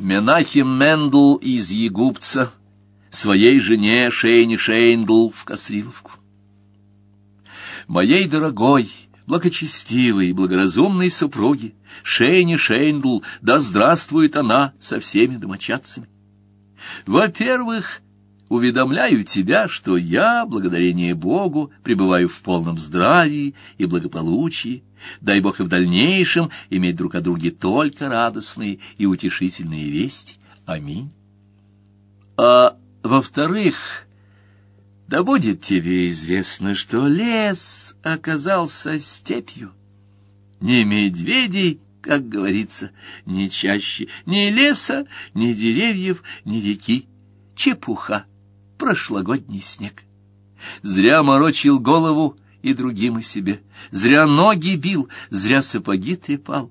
Менахим Мендл из Егупца своей жене Шейни Шейндл в Косриловку. Моей дорогой, благочестивой, благоразумной супруге Шейни Шейндл, да здравствует она со всеми домочадцами. Во-первых, уведомляю тебя, что я, благодарение Богу, пребываю в полном здравии и благополучии. Дай Бог и в дальнейшем иметь друг о друге только радостные и утешительные вести. Аминь. А во-вторых, да будет тебе известно, что лес оказался степью. Не медведей, как говорится, ни чаще, ни леса, ни деревьев, ни реки. Чепуха прошлогодний снег. Зря морочил голову и другим и себе, зря ноги бил, зря сапоги трепал.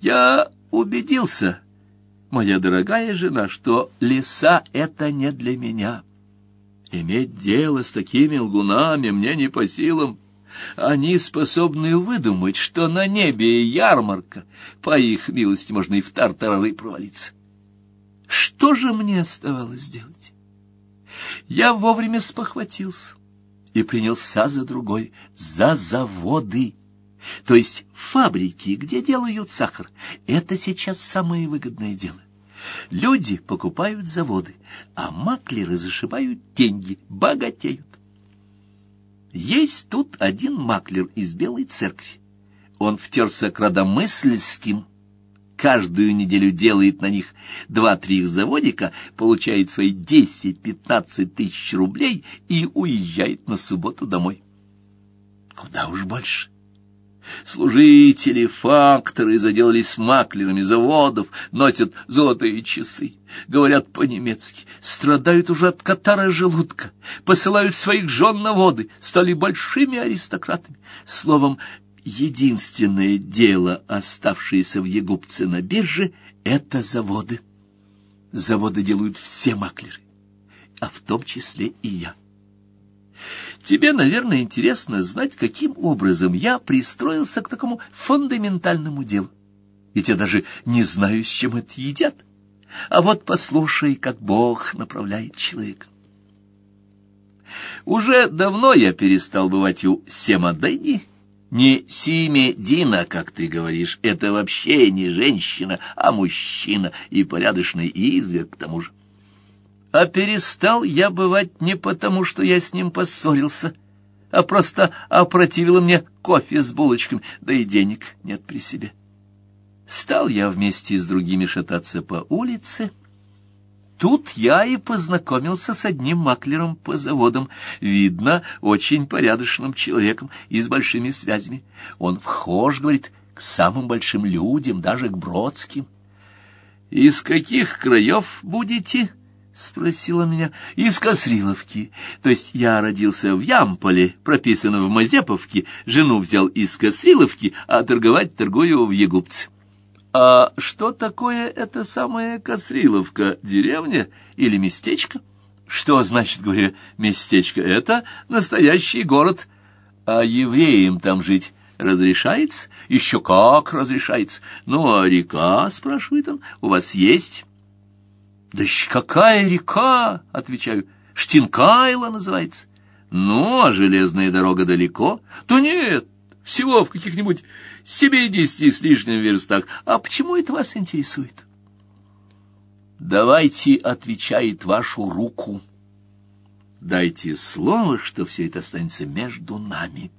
Я убедился, моя дорогая жена, что леса — это не для меня. Иметь дело с такими лгунами мне не по силам. Они способны выдумать, что на небе ярмарка, по их милости можно и в тартарары провалиться. Что же мне оставалось делать? Я вовремя спохватился и принялся за другой, за заводы, то есть фабрики, где делают сахар. Это сейчас самое выгодное дело. Люди покупают заводы, а маклеры зашибают деньги, богатеют. Есть тут один маклер из Белой Церкви. Он втерся к родомысльским каждую неделю делает на них два-три заводика, получает свои десять-пятнадцать тысяч рублей и уезжает на субботу домой. Куда уж больше. Служители, факторы заделались маклерами заводов, носят золотые часы, говорят по-немецки, страдают уже от катара желудка, посылают своих жен на воды, стали большими аристократами. Словом, единственное дело, оставшееся в Егупце на бирже, это заводы. Заводы делают все маклеры, а в том числе и я. Тебе, наверное, интересно знать, каким образом я пристроился к такому фундаментальному делу. Ведь я даже не знаю, с чем это едят. А вот послушай, как Бог направляет человека. Уже давно я перестал бывать у Семадени, не Симедина, как ты говоришь, это вообще не женщина, а мужчина и порядочный изверг к тому же. А перестал я бывать не потому, что я с ним поссорился, а просто опротивило мне кофе с булочками, да и денег нет при себе. Стал я вместе с другими шататься по улице, Тут я и познакомился с одним маклером по заводам, видно, очень порядочным человеком и с большими связями. Он вхож, говорит, к самым большим людям, даже к Бродским. «Из каких краев будете?» — спросила меня. «Из Косриловки. То есть я родился в Ямполе, прописан в Мазеповке, жену взял из Косриловки, а торговать торгую в Егупце». А что такое эта самая Косриловка? Деревня или местечко? Что значит, говорю, местечко? Это настоящий город. А евреям там жить разрешается? Еще как разрешается. Ну, а река, спрашивает он, у вас есть? Да какая река, отвечаю, Штинкайла называется. Ну, а железная дорога далеко? То нет, всего в каких-нибудь семидесяти с лишним верстах. А почему это вас интересует? Давайте, отвечает вашу руку. Дайте слово, что все это останется между нами.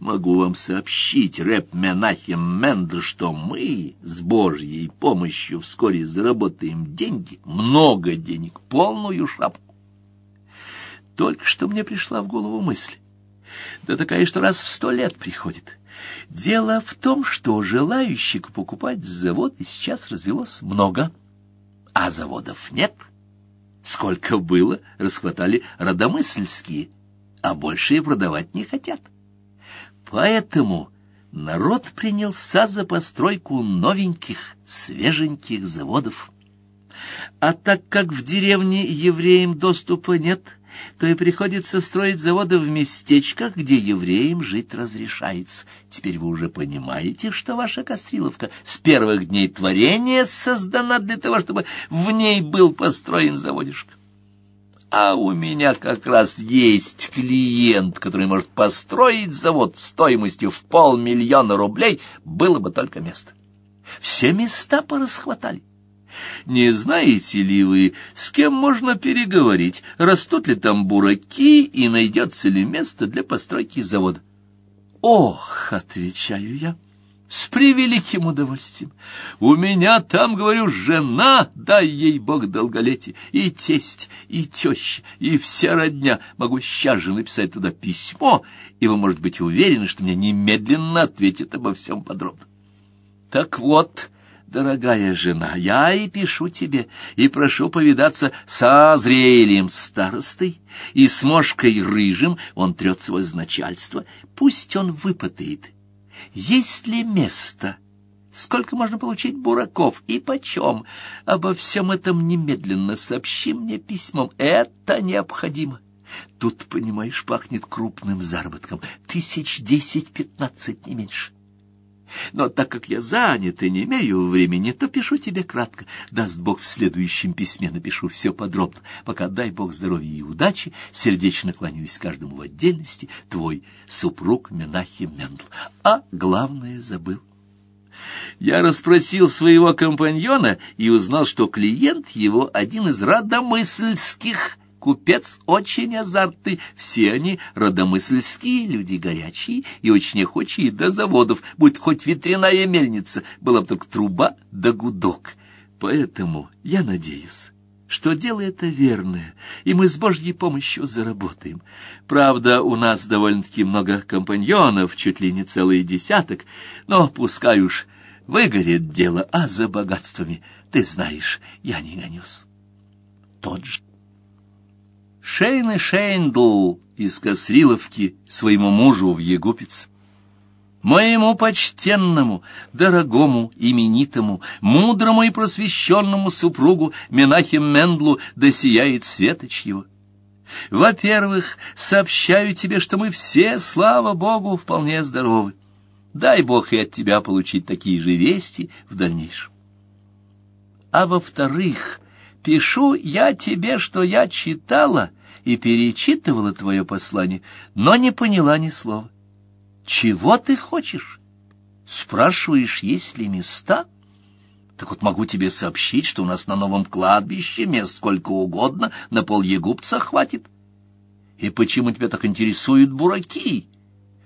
Могу вам сообщить, рэп Менахем Мендер, что мы с Божьей помощью вскоре заработаем деньги, много денег, полную шапку. Только что мне пришла в голову мысль да такая, что раз в сто лет приходит. Дело в том, что желающих покупать заводы сейчас развелось много, а заводов нет. Сколько было, расхватали родомысльские, а больше и продавать не хотят. Поэтому народ принялся за постройку новеньких, свеженьких заводов. А так как в деревне евреям доступа нет, то и приходится строить заводы в местечках, где евреям жить разрешается. Теперь вы уже понимаете, что ваша Костриловка с первых дней творения создана для того, чтобы в ней был построен заводишко. А у меня как раз есть клиент, который может построить завод стоимостью в полмиллиона рублей, было бы только место. Все места порасхватали. Не знаете ли вы, с кем можно переговорить, растут ли там бураки и найдется ли место для постройки завода? Ох, отвечаю я, с превеликим удовольствием. У меня там, говорю, жена, дай ей бог долголетие, и тесть, и теща, и вся родня. Могу сейчас же написать туда письмо, и вы можете быть уверены, что мне немедленно ответят обо всем подробно. Так вот, дорогая жена, я и пишу тебе, и прошу повидаться со зрелым старостой, и с мошкой рыжим, он трет свое начальство, пусть он выпытает, есть ли место, сколько можно получить бураков и почем. Обо всем этом немедленно сообщи мне письмом, это необходимо. Тут, понимаешь, пахнет крупным заработком, тысяч десять-пятнадцать, не меньше. Но так как я занят и не имею времени, то пишу тебе кратко. Даст Бог, в следующем письме напишу все подробно. Пока дай Бог здоровья и удачи, сердечно кланяюсь каждому в отдельности, твой супруг Менахим Мендл. А главное забыл. Я расспросил своего компаньона и узнал, что клиент его один из радомысльских купец очень азартный, все они родомысльские, люди горячие и очень охочие до заводов, будь хоть ветряная мельница, была бы только труба да гудок. Поэтому я надеюсь, что дело это верное, и мы с Божьей помощью заработаем. Правда, у нас довольно-таки много компаньонов, чуть ли не целый десяток, но пускай уж выгорит дело, а за богатствами, ты знаешь, я не гонюсь. Тот же Шейн и Шейндл из Косриловки своему мужу в Егупец. Моему почтенному, дорогому, именитому, мудрому и просвещенному супругу Менахим Мендлу досияет светоч его. Во-первых, сообщаю тебе, что мы все, слава Богу, вполне здоровы. Дай Бог и от тебя получить такие же вести в дальнейшем. А во-вторых, пишу я тебе, что я читала и перечитывала твое послание, но не поняла ни слова. Чего ты хочешь? Спрашиваешь, есть ли места? Так вот могу тебе сообщить, что у нас на новом кладбище мест сколько угодно, на пол егупца хватит. И почему тебя так интересуют бураки?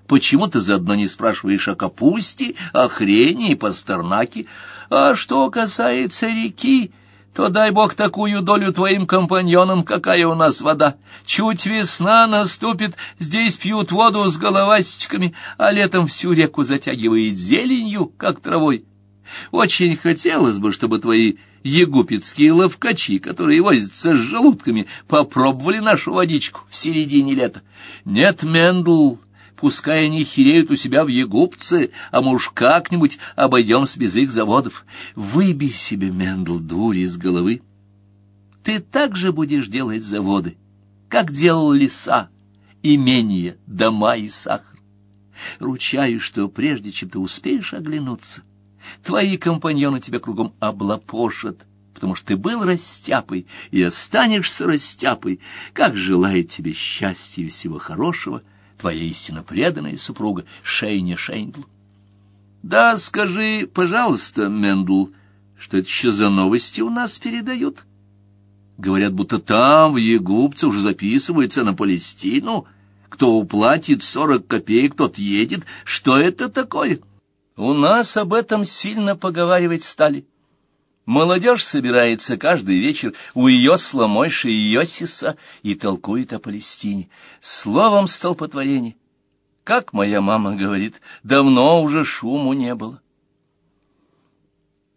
Почему ты заодно не спрашиваешь о капусте, о хрене и пастернаке? А что касается реки, то дай Бог такую долю твоим компаньонам, какая у нас вода. Чуть весна наступит, здесь пьют воду с головастиками, а летом всю реку затягивает зеленью, как травой. Очень хотелось бы, чтобы твои егупетские ловкачи, которые возятся с желудками, попробовали нашу водичку в середине лета. Нет, Мендл, Пускай они хереют у себя в Егупце, а мы уж как-нибудь обойдемся без их заводов. Выбей себе, Мендл, дури из головы. Ты также будешь делать заводы, как делал леса, имения, дома и сахар. Ручаюсь, что прежде чем ты успеешь оглянуться, твои компаньоны тебя кругом облапошат, потому что ты был растяпой и останешься растяпой, как желает тебе счастья и всего хорошего — твоя истинно преданная супруга Шейня Шейндл. Да, скажи, пожалуйста, Мендл, что это еще за новости у нас передают? Говорят, будто там, в Егупце, уже записывается на Палестину. Кто уплатит сорок копеек, тот едет. Что это такое? У нас об этом сильно поговаривать стали. Молодежь собирается каждый вечер у ее сломойши Йосиса и толкует о Палестине. Словом столпотворение. Как моя мама говорит, давно уже шуму не было.